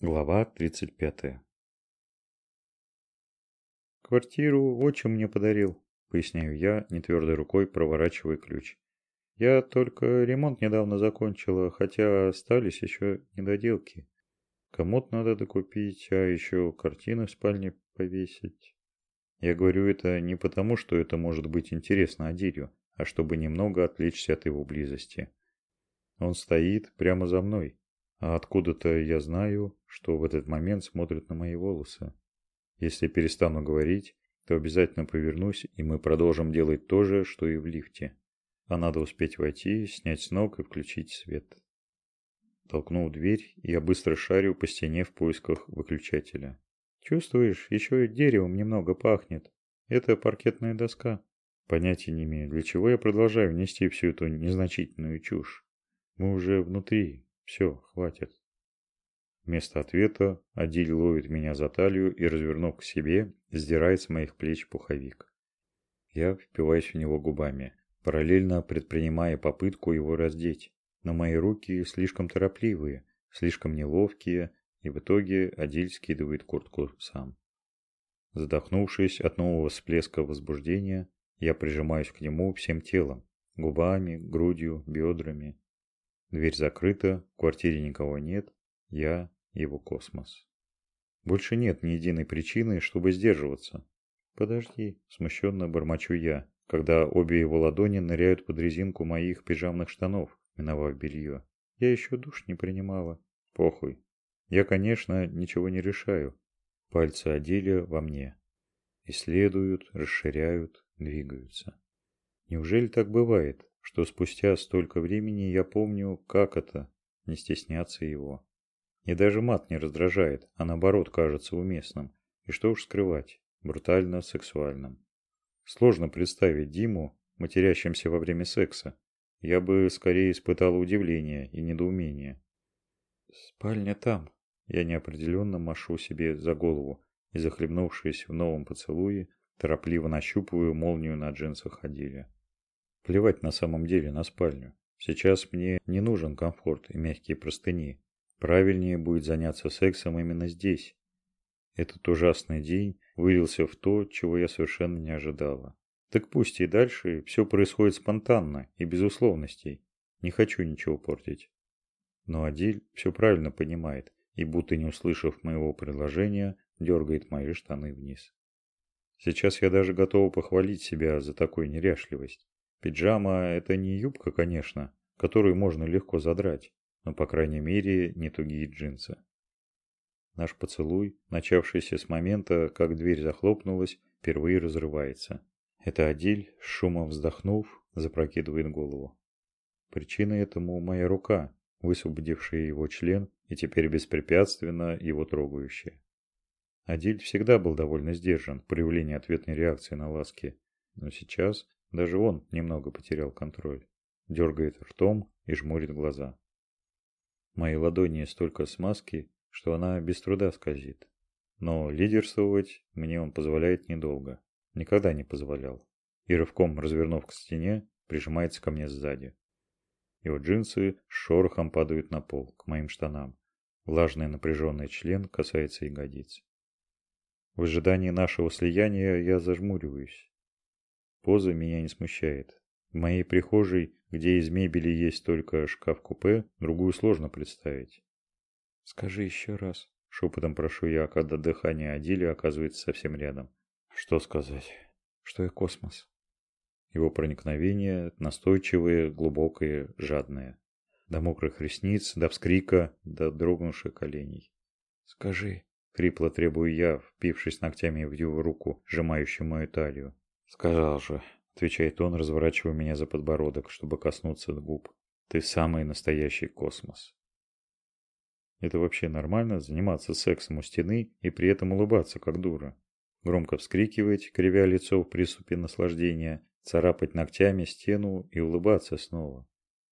Глава 35. Квартиру отчим мне подарил, поясняю я, нетвердой рукой проворачивая ключ. Я только ремонт недавно закончила, хотя остались еще недоделки. Комод надо докупить, а еще картины в спальне повесить. Я говорю это не потому, что это может быть интересно Адилью, а чтобы немного отвлечься от его близости. Он стоит прямо за мной, а откуда-то я знаю, что в этот момент смотрит на мои волосы. Если перестану говорить, то обязательно повернусь, и мы продолжим делать то же, что и в лифте. А надо успеть войти, снять с ног и включить свет. Толкнул дверь, и я быстро шарю по стене в поисках выключателя. Чувствуешь, еще и деревом немного пахнет. Это паркетная доска. Понятия не имею, для чего я продолжаю нести всю эту незначительную чушь. Мы уже внутри, все, хватит. Вместо ответа Адиль ловит меня за талию и, развернув к себе, сдирает с моих плеч пуховик. Я впиваюсь в него губами, параллельно предпринимая попытку его раздеть. Но мои руки слишком торопливые, слишком неловкие, и в итоге Адиль скидывает куртку сам. Задохнувшись от нового всплеска возбуждения, я прижимаюсь к нему всем телом, губами, грудью, бедрами. Дверь закрыта, в квартире никого нет, я его космос. Больше нет ни единой причины, чтобы сдерживаться. Подожди, смущенно бормочу я, когда обе его ладони ныряют под резинку моих пижамных штанов, миновав белье. Я еще душ не принимала. Похуй. Я, конечно, ничего не решаю. Пальцы Адиля во мне. Исследуют, расширяют, двигаются. Неужели так бывает? Что спустя столько времени я помню, как это – не стесняться его. И даже мат не раздражает, а наоборот кажется уместным. И что уж скрывать, брутально сексуальным. Сложно представить Диму, матерящимся во время секса. Я бы скорее испытал удивление и недоумение. «Спальня там». Я неопределенно машу себе за голову и, захлебнувшись в новом поцелуе, торопливо нащупываю молнию на джинсах Адиля. Плевать на самом деле на спальню. Сейчас мне не нужен комфорт и мягкие простыни. Правильнее будет заняться сексом именно здесь. Этот ужасный день вылился в то, чего я совершенно не ожидала. Так пусть и дальше все происходит спонтанно и без условностей. Не хочу ничего портить. Но Адиль все правильно понимает и, будто не услышав моего предложения, дергает мои штаны вниз. Сейчас я даже готова похвалить себя за такую неряшливость. Пиджама – это не юбка, конечно, которую можно легко задрать, но, по крайней мере, не тугие джинсы. Наш поцелуй, начавшийся с момента, как дверь захлопнулась, впервые разрывается. Это Адиль, шумом вздохнув, запрокидывает голову. Причина этому моя рука, высвободившая его член и теперь беспрепятственно его трогающая. Адиль всегда был довольно сдержан в проявлении ответной реакции на ласки, но сейчас даже он немного потерял контроль. Дергает ртом и жмурит глаза. Мои ладони столько смазки, что она без труда скользит. Но лидерствовать мне он позволяет недолго. Никогда не позволял. И рывком развернув к стене, прижимается ко мне сзади. Его джинсы шорохом падают на пол, к моим штанам. Влажный напряженный член касается ягодиц. В ожидании нашего слияния я зажмуриваюсь. Поза меня не смущает. В моей прихожей, где из мебели есть только шкаф-купе, другую сложно представить. «Скажи еще раз», — шепотом прошу я, когда дыхание Адили оказывается совсем рядом. «Что сказать? Что я космос?» Его проникновение настойчивое, глубокое, жадное. До мокрых ресниц, до вскрика, до дрогнувших коленей. «Скажи», — хрипло требую я, впившись ногтями в его руку, сжимающую мою талию. «Сказал же», — отвечает он, разворачивая меня за подбородок, чтобы коснуться губ. «Ты самый настоящий космос». Это вообще нормально, заниматься сексом у стены и при этом улыбаться, как дура? Громко вскрикивать, кривя лицо в приступе наслаждения, царапать ногтями стену и улыбаться снова.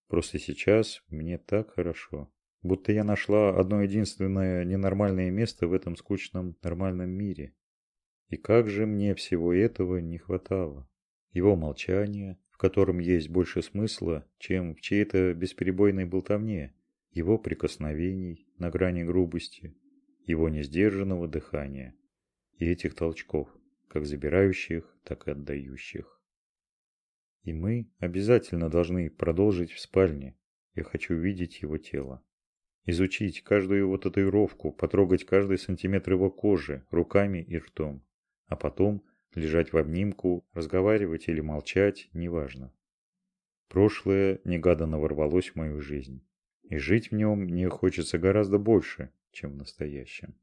Просто сейчас мне так хорошо. Будто я нашла одно единственное ненормальное место в этом скучном нормальном мире. И как же мне всего этого не хватало? Его молчание, в котором есть больше смысла, чем в чьей-то бесперебойной болтовне, его прикосновений на грани грубости, его несдержанного дыхания и этих толчков, как забирающих, так и отдающих. И мы обязательно должны продолжить в спальне. Я хочу видеть его тело. Изучить каждую его татуировку, потрогать каждый сантиметр его кожи руками и ртом. А потом лежать в обнимку, разговаривать или молчать, неважно. Прошлое негаданно ворвалось в мою жизнь. И жить в нем мне хочется гораздо больше, чем в настоящем.